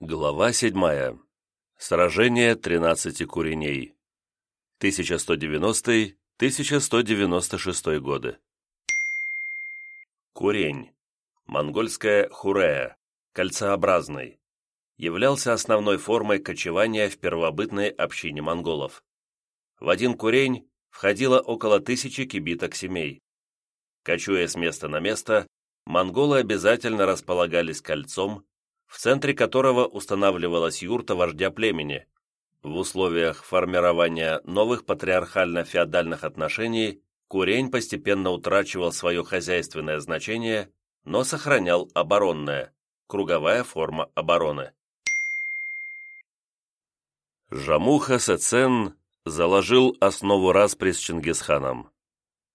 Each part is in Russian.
Глава 7. Сражение 13 куреней. 1190-1196 годы. Курень. Монгольская хурея. Кольцеобразный. Являлся основной формой кочевания в первобытной общине монголов. В один курень входило около тысячи кибиток семей. Кочуя с места на место, монголы обязательно располагались кольцом, в центре которого устанавливалась юрта вождя племени. В условиях формирования новых патриархально-феодальных отношений Курень постепенно утрачивал свое хозяйственное значение, но сохранял оборонное, круговая форма обороны. Жамуха Сецен заложил основу распри с Чингисханом.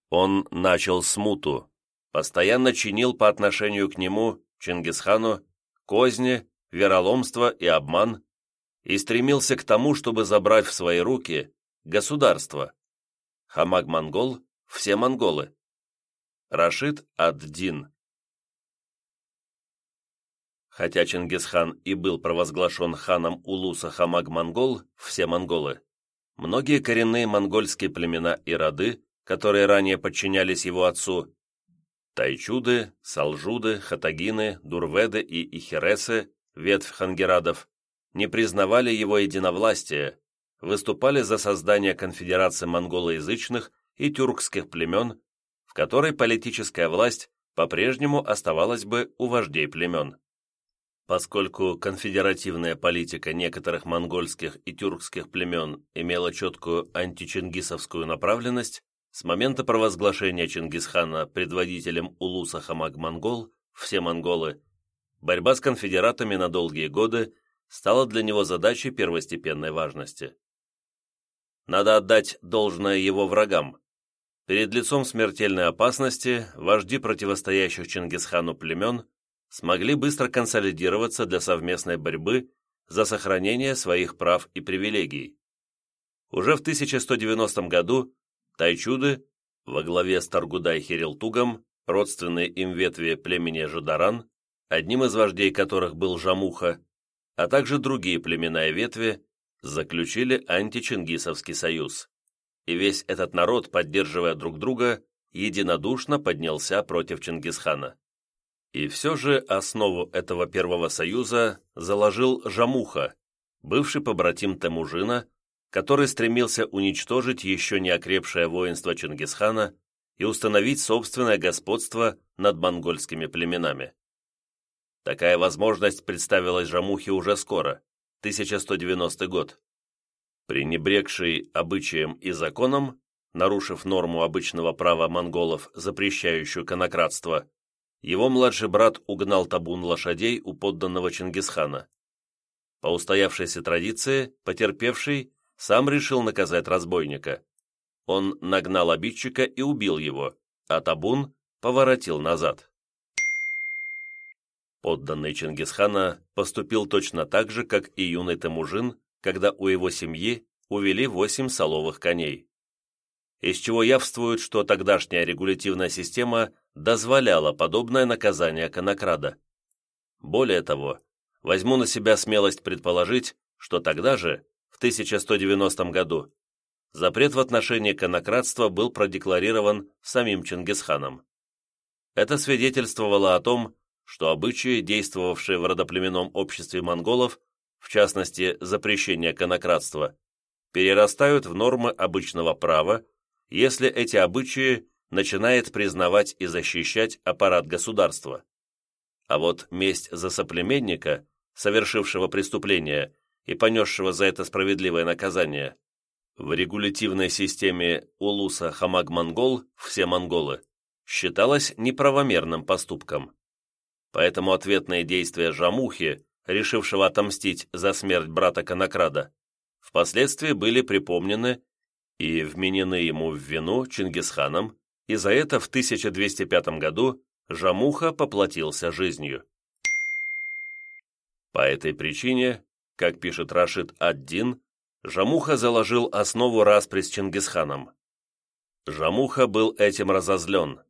Он начал смуту, постоянно чинил по отношению к нему, Чингисхану, козни, вероломство и обман, и стремился к тому, чтобы забрать в свои руки государство. Хамаг-монгол – все монголы. Рашид ад-Дин Хотя Чингисхан и был провозглашен ханом Улуса Хамаг-монгол, все монголы, многие коренные монгольские племена и роды, которые ранее подчинялись его отцу, Тайчуды, Салжуды, Хатагины, Дурведы и Ихересы, ветвь хангерадов, не признавали его единовластия, выступали за создание конфедерации монголоязычных и тюркских племен, в которой политическая власть по-прежнему оставалась бы у вождей племен. Поскольку конфедеративная политика некоторых монгольских и тюркских племен имела четкую античингисовскую направленность, с момента провозглашения Чингисхана предводителем Улуса Хамаг-Монгол, все монголы, борьба с конфедератами на долгие годы стала для него задачей первостепенной важности. Надо отдать должное его врагам. Перед лицом смертельной опасности вожди противостоящих Чингисхану племен смогли быстро консолидироваться для совместной борьбы за сохранение своих прав и привилегий. Уже в 1190 году Тайчуды во главе с Таргудай-Хирилтугом, родственные им ветви племени Жадаран, одним из вождей которых был Жамуха, а также другие племена и ветви, заключили античингисовский союз. И весь этот народ, поддерживая друг друга, единодушно поднялся против Чингисхана. И все же основу этого первого союза заложил Жамуха, бывший побратим Темужина, который стремился уничтожить еще не окрепшее воинство Чингисхана и установить собственное господство над монгольскими племенами. Такая возможность представилась Жамухе уже скоро, 1190 год. Пренебрегший обычаем и законом, нарушив норму обычного права монголов, запрещающую конократство, его младший брат угнал табун лошадей у подданного Чингисхана. По устоявшейся традиции, потерпевший сам решил наказать разбойника. Он нагнал обидчика и убил его, а табун поворотил назад. Подданный Чингисхана поступил точно так же, как и юный Темужин, когда у его семьи увели восемь соловых коней. Из чего явствует, что тогдашняя регулятивная система дозволяла подобное наказание конокрада. Более того, возьму на себя смелость предположить, что тогда же 1190 году, запрет в отношении конократства был продекларирован самим Чингисханом. Это свидетельствовало о том, что обычаи, действовавшие в родоплеменном обществе монголов, в частности, запрещение конократства, перерастают в нормы обычного права, если эти обычаи начинает признавать и защищать аппарат государства. А вот месть за соплеменника, совершившего преступление, и понесшего за это справедливое наказание. В регулятивной системе Улуса Хамаг-Монгол все монголы считалось неправомерным поступком. Поэтому ответные действия Жамухи, решившего отомстить за смерть брата Конокрада, впоследствии были припомнены и вменены ему в вину Чингисханом, и за это в 1205 году Жамуха поплатился жизнью. По этой причине как пишет Рашид ад-Дин, Жамуха заложил основу распри с Чингисханом. Жамуха был этим разозлен,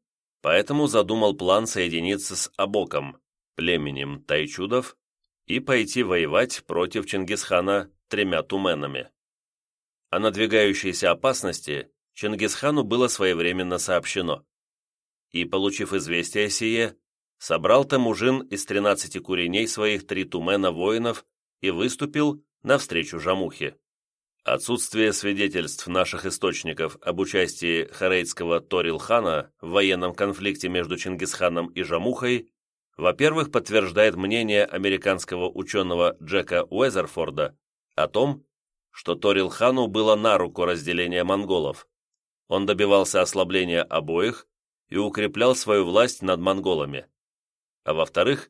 поэтому задумал план соединиться с Абоком, племенем тайчудов, и пойти воевать против Чингисхана тремя туменами. О надвигающейся опасности Чингисхану было своевременно сообщено. И, получив известие сие, собрал Темужин из 13 куреней своих три тумена воинов и выступил навстречу Жамухе. Отсутствие свидетельств наших источников об участии Харейдского Торилхана в военном конфликте между Чингисханом и Жамухой, во-первых, подтверждает мнение американского ученого Джека Уэзерфорда о том, что Торилхану было на руку разделение монголов. Он добивался ослабления обоих и укреплял свою власть над монголами. А во-вторых,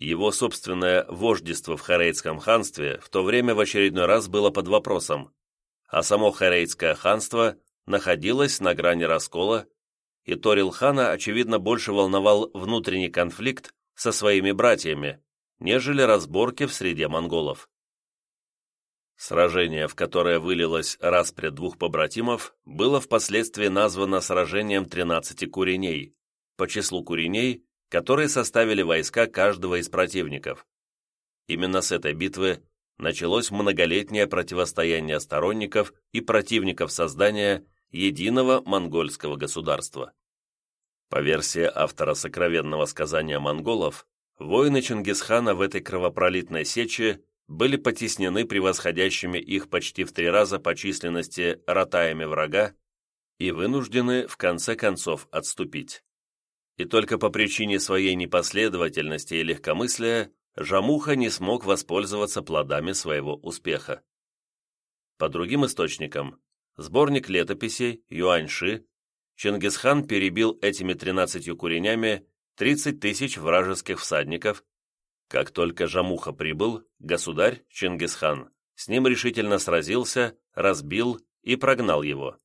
его собственное вождество в Харейдском ханстве в то время в очередной раз было под вопросом, а само Харейдское ханство находилось на грани раскола, и Торил-хана, очевидно, больше волновал внутренний конфликт со своими братьями, нежели разборки в среде монголов. Сражение, в которое вылилось распря двух побратимов, было впоследствии названо сражением тринадцати куреней, по числу куреней, которые составили войска каждого из противников. Именно с этой битвы началось многолетнее противостояние сторонников и противников создания единого монгольского государства. По версии автора сокровенного сказания монголов, воины Чингисхана в этой кровопролитной сече были потеснены превосходящими их почти в три раза по численности ратаями врага и вынуждены в конце концов отступить и только по причине своей непоследовательности и легкомыслия Жамуха не смог воспользоваться плодами своего успеха. По другим источникам, сборник летописей Юаньши, Чингисхан перебил этими тринадцатью куренями 30 тысяч вражеских всадников. Как только Жамуха прибыл, государь Чингисхан с ним решительно сразился, разбил и прогнал его.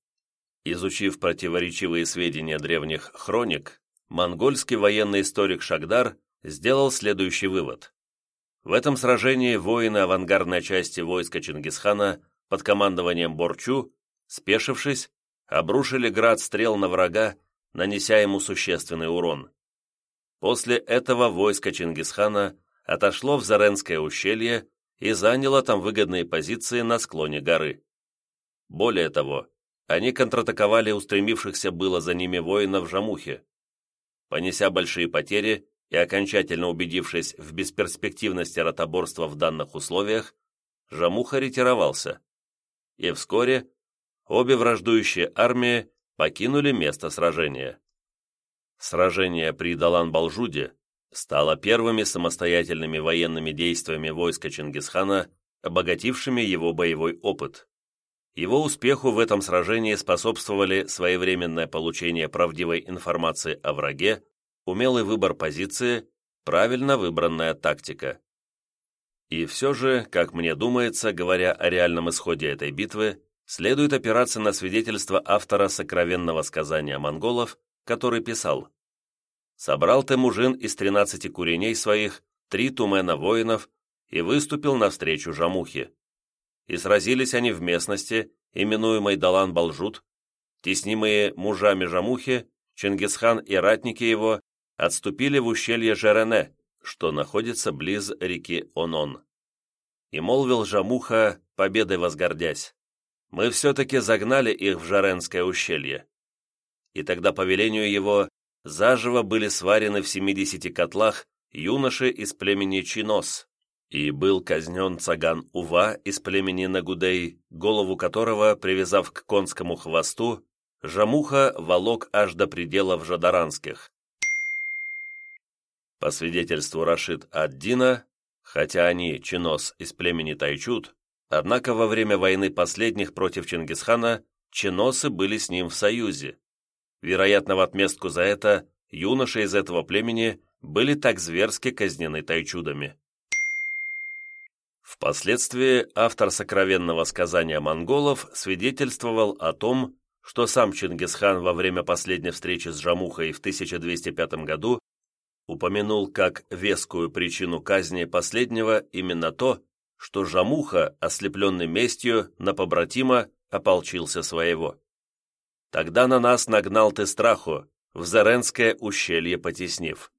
Изучив противоречивые сведения древних хроник, монгольский военный историк Шагдар сделал следующий вывод. В этом сражении воины авангардной части войска Чингисхана под командованием Борчу, спешившись, обрушили град стрел на врага, нанеся ему существенный урон. После этого войско Чингисхана отошло в Заренское ущелье и заняло там выгодные позиции на склоне горы. Более того, они контратаковали устремившихся было за ними воинов Жамухи. Понеся большие потери и окончательно убедившись в бесперспективности ротоборства в данных условиях, Жамуха ретировался. И вскоре обе враждующие армии покинули место сражения. Сражение при Далан-Балжуде стало первыми самостоятельными военными действиями войска Чингисхана, обогатившими его боевой опыт. Его успеху в этом сражении способствовали своевременное получение правдивой информации о враге, умелый выбор позиции, правильно выбранная тактика. И все же, как мне думается, говоря о реальном исходе этой битвы, следует опираться на свидетельство автора сокровенного сказания монголов, который писал «Собрал Темужин из тринадцати куреней своих три тумена воинов и выступил навстречу Жамухе и сразились они в местности, именуемой Далан-Балжут, теснимые мужами Жамухи, Чингисхан и ратники его отступили в ущелье Жерене, что находится близ реки Онон. И молвил Жамуха, победой возгордясь, «Мы все-таки загнали их в Жаренское ущелье». И тогда по велению его заживо были сварены в семидесяти котлах юноши из племени Чинос, и был казнен цаган Ува из племени Нагудей, голову которого, привязав к конскому хвосту, Жамуха волок аж до пределов Жадаранских. По свидетельству Рашид ад-Дина, хотя они чинос из племени Тайчут, однако во время войны последних против Чингисхана чиносы были с ним в союзе. Вероятно, в отместку за это юноши из этого племени были так зверски казнены тайчудами. Впоследствии автор сокровенного сказания монголов свидетельствовал о том, что сам Чингисхан во время последней встречи с Жамухой в 1205 году упомянул как вескую причину казни последнего именно то, что Жамуха, ослепленный местью, на побратима ополчился своего. «Тогда на нас нагнал ты страху, в Заренское ущелье потеснив».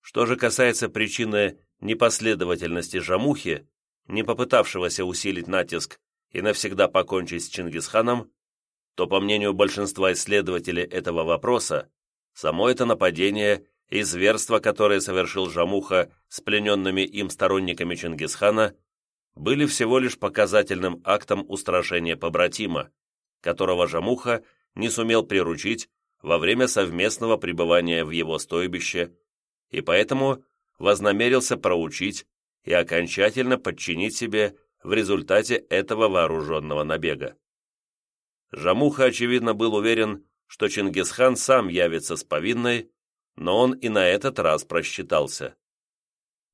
Что же касается причины непоследовательности Жамухи, не попытавшегося усилить натиск и навсегда покончить с Чингисханом, то, по мнению большинства исследователей этого вопроса, само это нападение и зверство, которое совершил Жамуха с плененными им сторонниками Чингисхана, были всего лишь показательным актом устрашения побратима, которого Жамуха не сумел приручить во время совместного пребывания в его стойбище, и поэтому вознамерился проучить и окончательно подчинить себе в результате этого вооруженного набега. Жамуха, очевидно, был уверен, что Чингисхан сам явится с повинной, но он и на этот раз просчитался.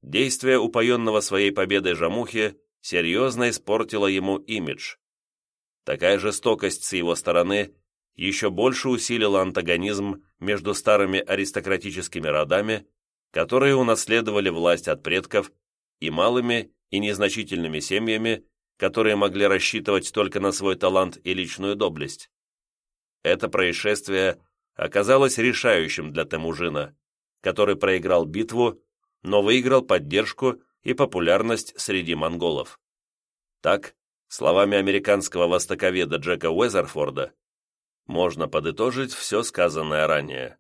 Действие упоенного своей победой Жамухи серьезно испортило ему имидж. Такая жестокость с его стороны еще больше усилила антагонизм между старыми аристократическими родами, которые унаследовали власть от предков, и малыми и незначительными семьями, которые могли рассчитывать только на свой талант и личную доблесть. Это происшествие оказалось решающим для Темужина, который проиграл битву, но выиграл поддержку и популярность среди монголов. Так, словами американского востоковеда Джека Уэзерфорда, можно подытожить все сказанное ранее.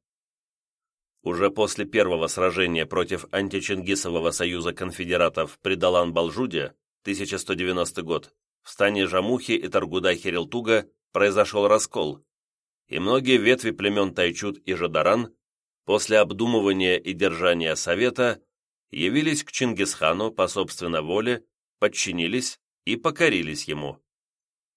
Уже после первого сражения против античингисового союза конфедератов при Далан-Балжуде, 1190 год, в стане Жамухи и Таргуда-Херилтуга произошел раскол, и многие ветви племен Тайчут и Жадаран после обдумывания и держания совета явились к Чингисхану по собственной воле, подчинились и покорились ему.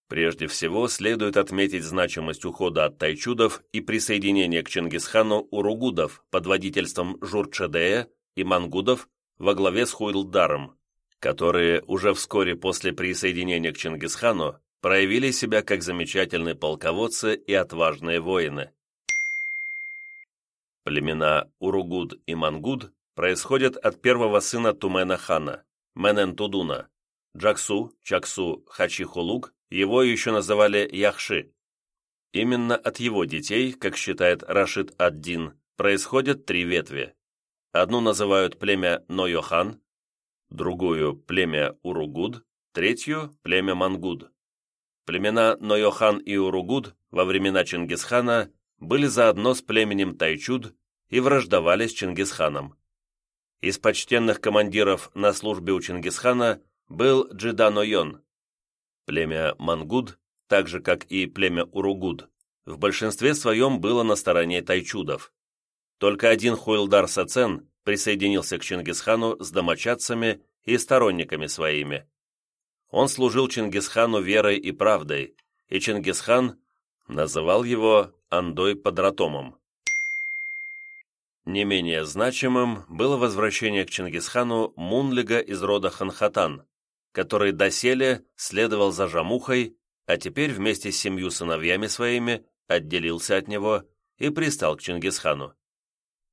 Прежде всего, следует отметить значимость ухода от тайчудов и присоединения к Чингисхану уругудов под водительством Журчедея и мангудов во главе с Хуйлдаром, которые уже вскоре после присоединения к Чингисхану проявили себя как замечательные полководцы и отважные воины. Племена Уругуд и Мангуд происходят от первого сына Тумена хана, Менен-Тудуна, Джаксу, Чаксу, Хачихулук, его еще называли Яхши. Именно от его детей, как считает Рашид ад-Дин, происходят три ветви. Одну называют племя Нойохан, другую – племя Уругуд, третью – племя Мангуд. Племена Нойохан и Уругуд во времена Чингисхана были заодно с племенем Тайчуд и враждовали с Чингисханом. Из почтенных командиров на службе у Чингисхана был Джида-нойон. Племя Мангуд, так же как и племя Уругуд, в большинстве своем было на стороне тайчудов. Только один Хуилдар Сацен присоединился к Чингисхану с домочадцами и сторонниками своими. Он служил Чингисхану верой и правдой, и Чингисхан называл его Андой Подратомом. Не менее значимым было возвращение к Чингисхану Мунлига из рода Ханхатан, который доселе следовал за Жамухой, а теперь вместе с семью сыновьями своими отделился от него и пристал к Чингисхану.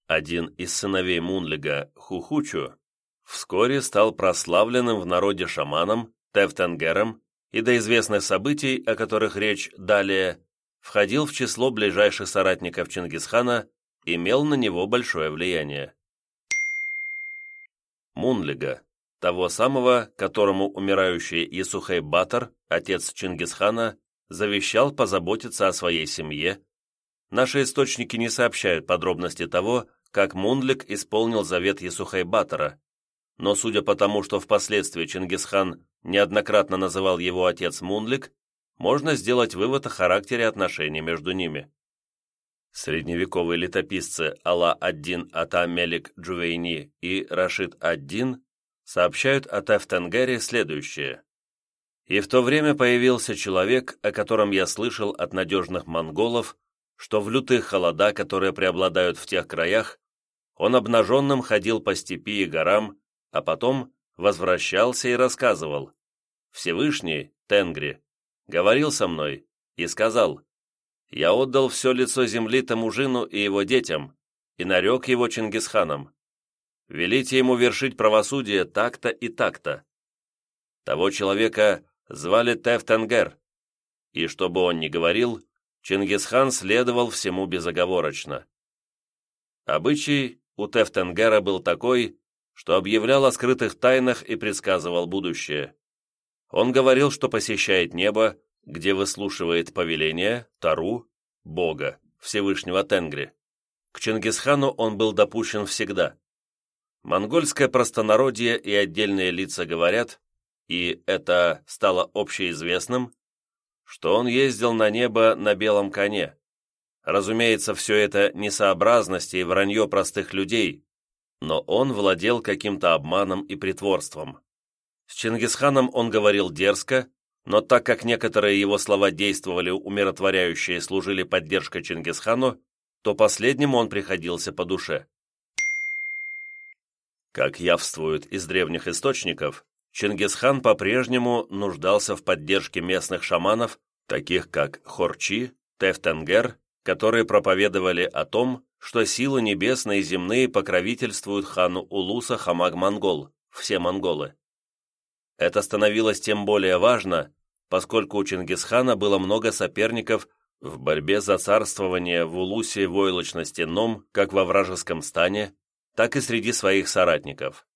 Один из сыновей Мунлига, Хухучу, вскоре стал прославленным в народе шаманом, Тефтенгером и до известных событий, о которых речь далее, входил в число ближайших соратников Чингисхана, имел на него большое влияние. Мунлига того самого, которому умирающий Исухай Батор, отец Чингисхана, завещал позаботиться о своей семье. Наши источники не сообщают подробности того, как Мундлик исполнил завет Исухай Батора, но судя по тому, что впоследствии Чингисхан неоднократно называл его отец Мунлик, можно сделать вывод о характере отношений между ними. Средневековые летописцы Алла-ад-Дин Ата-Мелик Джувейни и Рашид ад-Дин сообщают о Тефтенгере следующее. «И в то время появился человек, о котором я слышал от надежных монголов, что в лютые холода, которые преобладают в тех краях, он обнаженным ходил по степи и горам, а потом возвращался и рассказывал. Всевышний, Тенгри, говорил со мной и сказал, «Я отдал все лицо земли тому жину и его детям, и нарек его Чингисханом. Велите ему вершить правосудие так-то и так-то. Того человека звали Тефтенгер, и что бы он ни говорил, Чингисхан следовал всему безоговорочно. Обычай у Тефтенгера был такой, что объявлял о скрытых тайнах и предсказывал будущее. Он говорил, что посещает небо, где выслушивает повеления, Тару, Бога, Всевышнего Тенгри. К Чингисхану он был допущен всегда. Монгольское простонародье и отдельные лица говорят, и это стало общеизвестным, что он ездил на небо на белом коне. Разумеется, все это несообразности и вранье простых людей, но он владел каким-то обманом и притворством. С Чингисханом он говорил дерзко, но так как некоторые его слова действовали умиротворяюще и служили поддержкой Чингисхану, то последнему он приходился по душе. Как явствует из древних источников, Чингисхан по-прежнему нуждался в поддержке местных шаманов, таких как Хорчи, Тефтенгер, которые проповедовали о том, что силы небесные и земные покровительствуют хану Улуса Хамаг-Монгол, все монголы. Это становилось тем более важно, поскольку у Чингисхана было много соперников в борьбе за царствование в Улусе войлочно-стенном как во вражеском стане, так и среди своих соратников.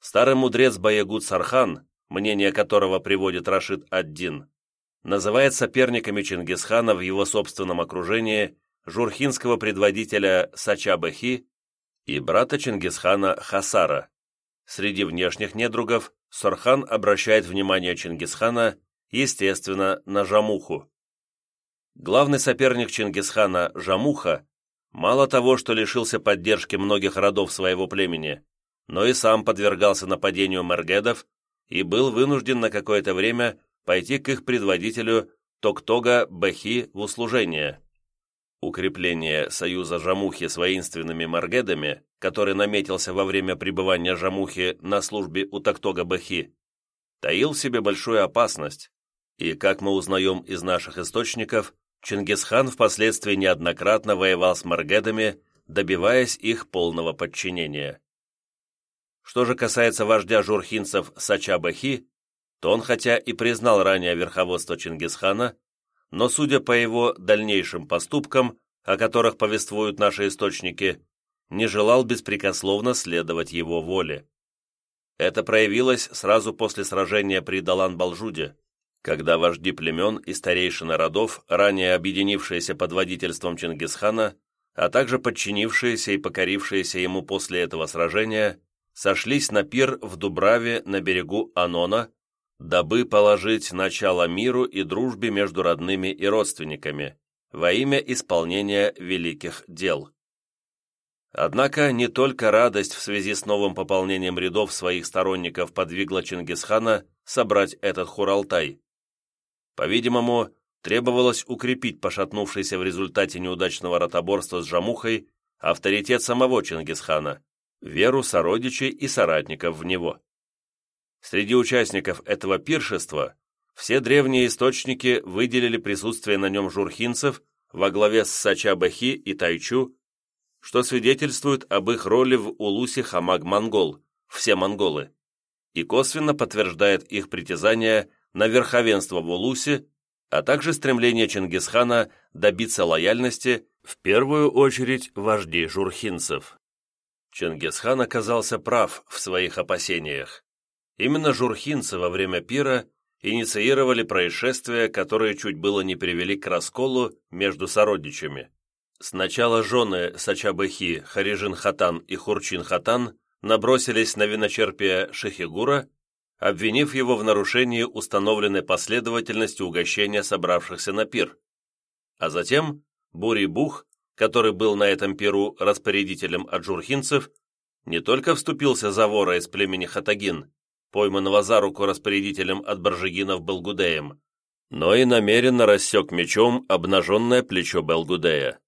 Старый мудрец Баягут Сархан, мнение которого приводит Рашид ад-Дин, называет соперниками Чингисхана в его собственном окружении журхинского предводителя Сачабахи и брата Чингисхана Хасара. Среди внешних недругов Сархан обращает внимание Чингисхана, естественно, на Жамуху. Главный соперник Чингисхана, Жамуха, мало того, что лишился поддержки многих родов своего племени, но и сам подвергался нападению мергедов и был вынужден на какое-то время пойти к их предводителю Токтога Бахи в услужение. Укрепление союза Жамухи с воинственными Маргедами, который наметился во время пребывания Жамухи на службе у Токтога Бахи, таил в себе большую опасность, и, как мы узнаем из наших источников, Чингисхан впоследствии неоднократно воевал с Маргедами, добиваясь их полного подчинения. Что же касается вождя журхинцев Сача Бахи, то он хотя и признал ранее верховодство Чингисхана, но, судя по его дальнейшим поступкам, о которых повествуют наши источники, не желал беспрекословно следовать его воле. Это проявилось сразу после сражения при Далан-Балжуде, когда вожди племен и старейшины родов, ранее объединившиеся под водительством Чингисхана, а также подчинившиеся и покорившиеся ему после этого сражения, сошлись на пир в Дубраве на берегу Анона, дабы положить начало миру и дружбе между родными и родственниками во имя исполнения великих дел. Однако не только радость в связи с новым пополнением рядов своих сторонников подвигла Чингисхана собрать этот Хуралтай. По-видимому, требовалось укрепить пошатнувшийся в результате неудачного ротоборства с Жамухой авторитет самого Чингисхана, веру сородичей и соратников в него. Среди участников этого пиршества все древние источники выделили присутствие на нем журхинцев во главе с Сача-Бахи и Тайчу, что свидетельствует об их роли в улусе Хамаг-Монгол, все монголы, и косвенно подтверждает их притязание на верховенство в улусе, а также стремление Чингисхана добиться лояльности, в первую очередь вождей журхинцев. Чингисхан оказался прав в своих опасениях. Именно журхинцы во время пира инициировали происшествия, которые чуть было не привели к расколу между сородичами. Сначала жены Сачабыхи, Харижин Хатан и Хурчин Хатан набросились на виночерпия Шехигура, обвинив его в нарушении установленной последовательности угощения собравшихся на пир. А затем Бури-Бух который был на этом перу распорядителем аджурхинцев, не только вступился за вора из племени Хатагин, пойманного за руку распорядителем от Баржигинов Белгудеем, но и намеренно рассек мечом обнаженное плечо Белгудея.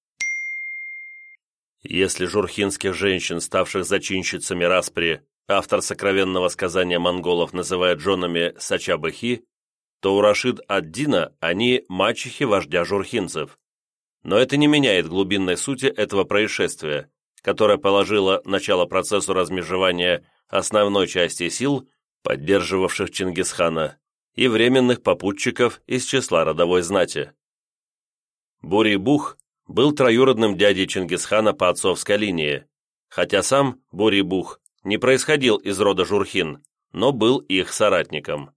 Если журхинских женщин, ставших зачинщицами распри, автор сокровенного сказания монголов называет женами Сачабыхи, то у Рашид ад-Дина они мачехи вождя журхинцев. Но это не меняет глубинной сути этого происшествия, которое положило начало процессу размежевания основной части сил, поддерживавших Чингисхана, и временных попутчиков из числа родовой знати. Бури-Бух был троюродным дядей Чингисхана по отцовской линии, хотя сам Бури-Бух не происходил из рода Журхин, но был их соратником.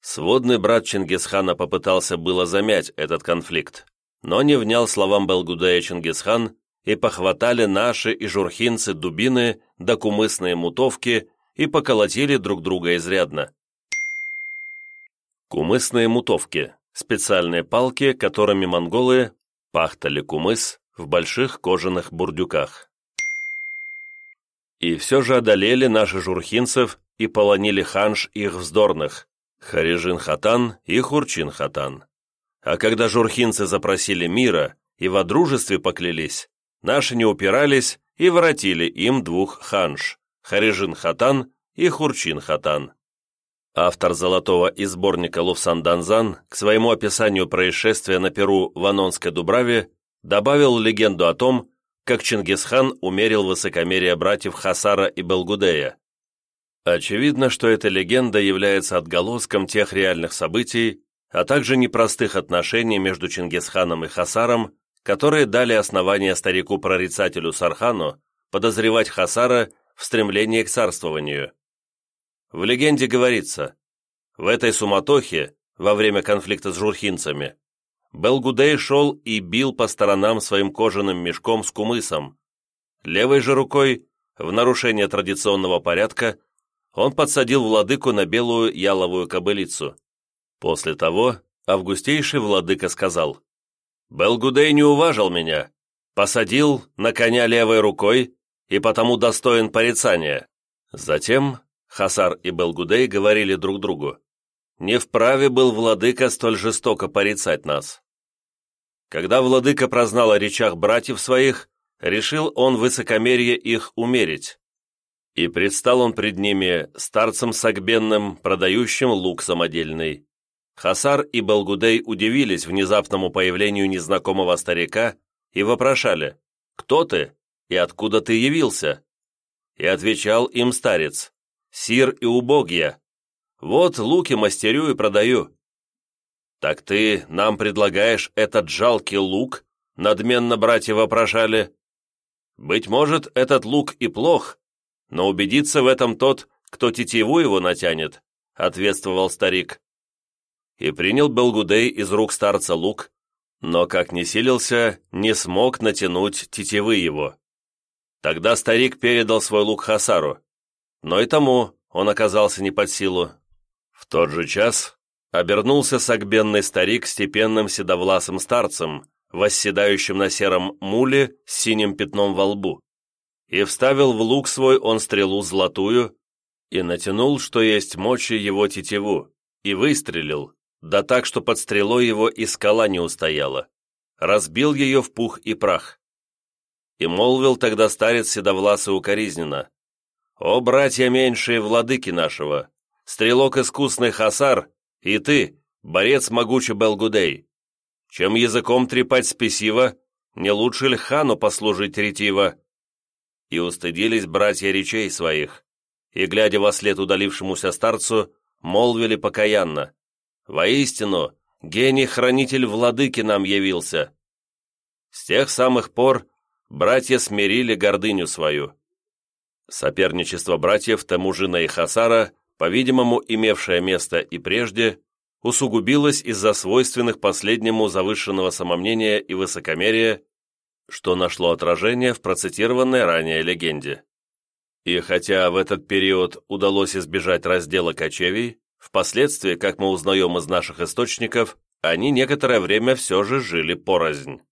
Сводный брат Чингисхана попытался было замять этот конфликт, но не внял словам Белгудея Чингисхан и похватали наши и журхинцы дубины да кумысные мутовки и поколотили друг друга изрядно. Кумысные мутовки – специальные палки, которыми монголы пахтали кумыс в больших кожаных бурдюках. И все же одолели наши журхинцев и полонили ханш их вздорных, Харижин-хатан и Хурчин-хатан. А когда журхинцы запросили мира и во дружестве поклялись, наши не упирались и воротили им двух ханш – Харижин-хатан и Хурчин-хатан. Автор «Золотого» и сборника Луфсан-Данзан к своему описанию происшествия на Перу в Анонской Дубраве добавил легенду о том, как Чингисхан умерил высокомерие братьев Хасара и Белгудея. Очевидно, что эта легенда является отголоском тех реальных событий, а также непростых отношений между Чингисханом и Хасаром, которые дали основание старику-прорицателю Сархану подозревать Хасара в стремлении к царствованию. В легенде говорится, в этой суматохе, во время конфликта с журхинцами, Белгудей шел и бил по сторонам своим кожаным мешком с кумысом. Левой же рукой, в нарушение традиционного порядка, он подсадил владыку на белую яловую кобылицу. После того августейший владыка сказал, «Белгудей не уважил меня, посадил на коня левой рукой и потому достоин порицания». Затем Хасар и Белгудей говорили друг другу, «Не вправе был владыка столь жестоко порицать нас». Когда владыка прознал о речах братьев своих, решил он высокомерие их умерить. И предстал он пред ними старцем сагбенным, продающим лук самодельный. Хасар и Балгудей удивились внезапному появлению незнакомого старика и вопрошали, «Кто ты и откуда ты явился?» И отвечал им старец, «Сир и убогья, вот луки мастерю и продаю». «Так ты нам предлагаешь этот жалкий лук?» надменно братья вопрошали. «Быть может, этот лук и плох, но убедится в этом тот, кто тетиву его натянет», — ответствовал старик. И принял Белгудей из рук старца лук, но, как не силился, не смог натянуть тетивы его. Тогда старик передал свой лук Хасару, но и тому он оказался не под силу. В тот же час обернулся сагбенный старик степенным седовласым старцем, восседающим на сером муле с синим пятном во лбу и вставил в лук свой он стрелу золотую, и натянул, что есть мочи его тетиву, и выстрелил, да так, что под стрелой его и скала не устояла, разбил ее в пух и прах. И молвил тогда старец седовласый укоризненно, «О, братья меньшие владыки нашего, стрелок искусный Хасар, и ты, борец могучий Белгудей, чем языком трепать спесиво, не лучше ли хану послужить ретиво?» и устыдились братья речей своих, и, глядя во след удалившемуся старцу, молвили покаянно, «Воистину, гений-хранитель владыки нам явился». С тех самых пор братья смирили гордыню свою. Соперничество братьев Тамужина и Хасара, по-видимому, имевшее место и прежде, усугубилось из-за свойственных последнему завышенного самомнения и высокомерия, что нашло отражение в процитированной ранее легенде. И хотя в этот период удалось избежать раздела кочевий, впоследствии, как мы узнаем из наших источников, они некоторое время все же жили порознь.